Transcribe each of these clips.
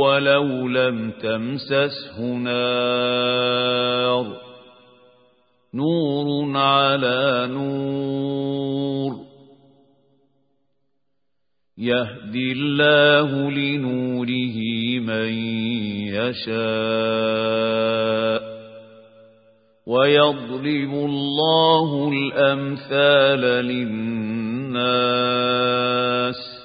ولو لم تمسسه نار. نور على نور. يهدي الله لنوره من يشاء. ويضرب الله الأمثال للناس. الناس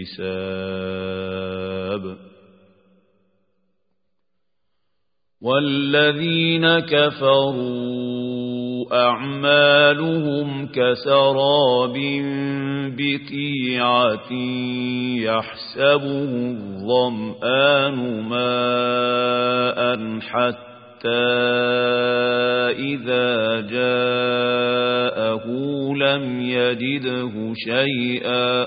حساب والذين كفروا أعمالهم كسراب بقيعة يحسبه الظمآن ماء حتى حتى إذا جاءه لم يجده شيئا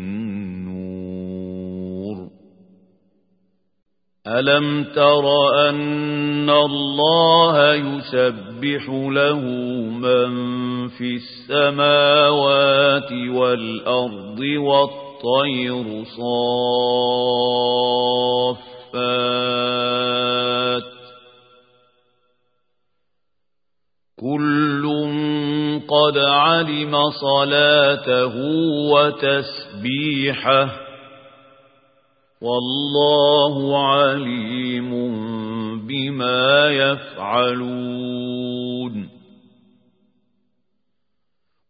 ألم تر أن الله يسبح له من في السماوات والأرض والطير صافات كل قد علم صلاته وتسبيحه والله عليم بما يفعلون.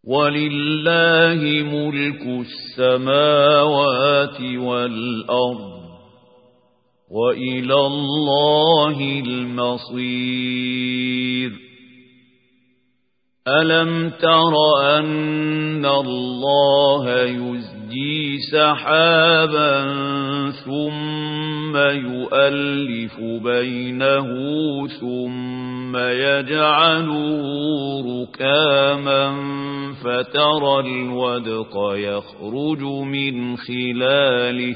ولله ملك السماوات والأرض وإلى الله المصير. ألم تر أن الله يزجي سحابا ثم يؤلف بينه ثم يجعله ركاما فترى الودق يخرج من خلاله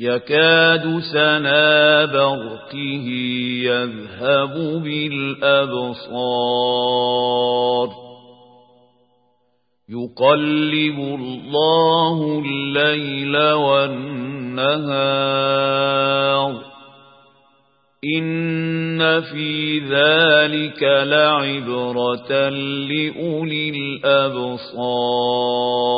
يكاد سنا برقه يذهب بالأبصار. يقلب الله الليل والنهار. إن في ذلك لعبرة لأولي الأبصار.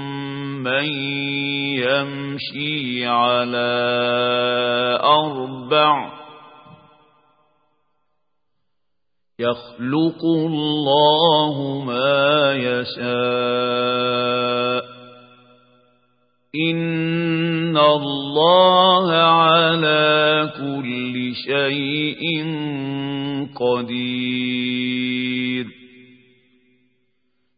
من يمشي على أربع يخلق الله ما يشاء. إن الله على كل شيء قدير.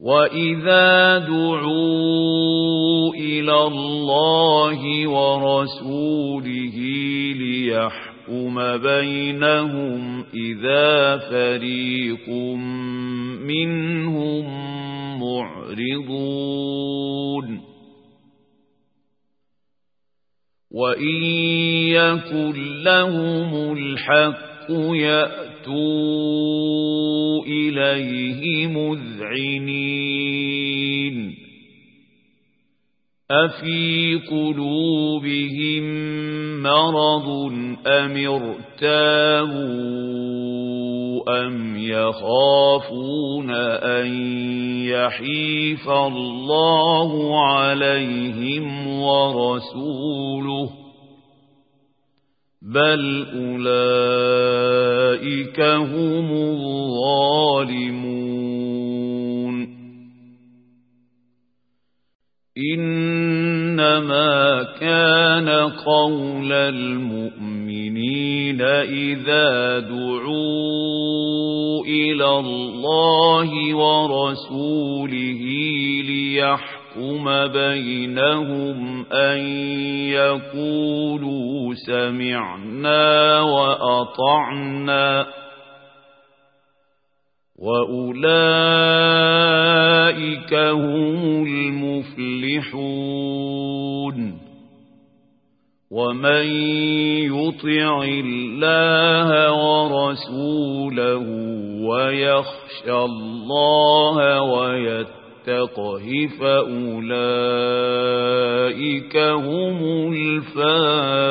وإذا دعوا إلى الله ورسوله ليحكم بينهم إذا فريق منهم معرضون وإن يكن لهم الحق يأتوا إليه مذعنين. أفي قلوبهم مرض أم ارتابوا أم يخافون أن يحيف الله عليهم ورسوله بل أولئك هم الظالمون إنما كان قول المؤمنين إذا دعوا إلى الله ورسوله يحكم بينهم أن يقولوا سمعنا وأطعنا وأولئك هم المفلحون ومن يطع الله ورسوله ويخشى الله ويتقى تقه فأولئك هم الفائزون